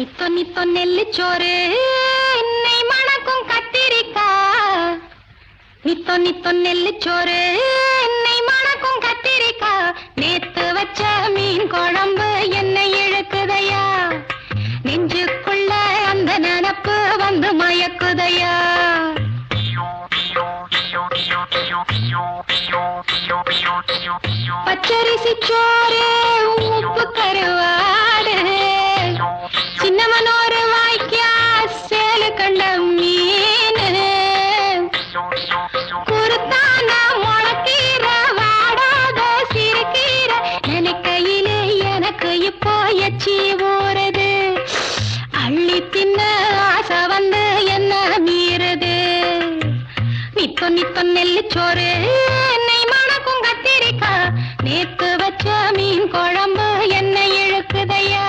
நித்தோ நித்தோ நெல்லிச்சோறு என்னை மணக்கும் கத்திரிக்கா நித்தோ நித்தோ நெல்லிச்சோறு என்னை மணக்கும் கத்திரிக்கா நேத்து வச்ச மீன் குழம்பு என்னை இழுக்குதையா. நெஞ்சுக்குள்ள அந்த நினப்பு வந்து மயக்குதையா. பச்சரிசி சோறு உப்பு கருவா இப்போ எச்சி ஊறுது. அள்ளி தின்ன ஆசை வந்து என்ன மீறுது. நித்தோ நித்தோ சோறு என்னை மணக்கும் கத்திரிக்கா நேத்து வச்ச மீன் குழம்பு என்ன இழுக்குதையா?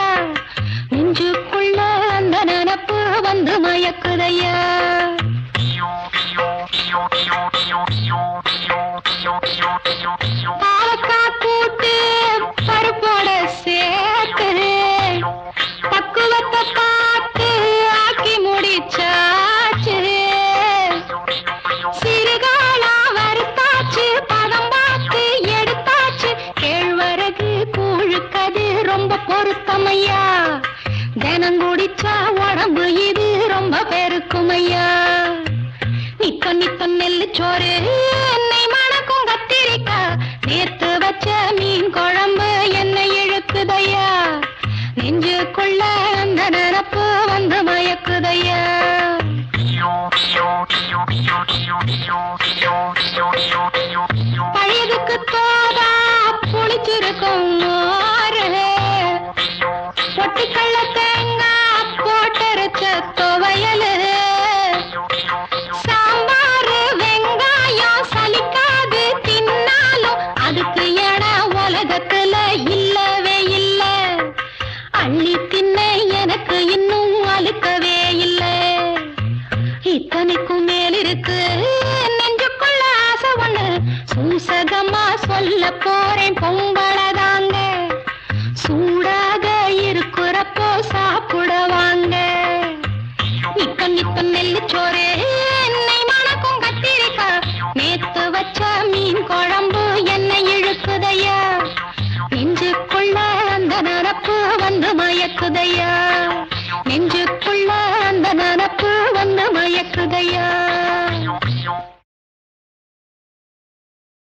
நெஞ்சுக்குள்ள அந்த நினப்பு வந்து மயக்குதையா? தினம் குடிச்சா உடம்பு இது ரொம்ப பெருக்குமையா. நித்த நித்த நெல்லு சோறு என்னை மணக்கும் கத்திரிக்கா. நேத்து வச்ச மீன் குழம்பு என்னை இழுக்குதையா. நெஞ்சுக்குள்ள அந்த நினப்பு வந்து மயக்குதையா. பழையதுக்கு தோதா புளிச்சிருக்கும் மோரு. உலகத்துல இல்லவே இல்ல. அள்ளி தின்ன எனக்கு இன்னும் அழுக்கவே இல்ல. இத்தனைக்கும் மேல் இருக்கு நெஞ்சுக்குள்ள ஆசை ஒண்ணு. சூசகமா சொல்ல போறேன் பொங்கலதாங்க சூடாக இருக்கிறப்போ சாப்பிட வாங்க. நிக்க நிக்க நெல்லிச்சோறு என்னை மணக்கும் கத்திரிக்கா நேத்து வச்ச மீன் குழம்பு என்னை இழுக்குதையா? நெஞ்சுக்குள்ள அந்த நனப்பு வந்து மயக்குதையா? நெஞ்சுக்குள்ள அந்த நினப்பு வந்து மயக்குதையா?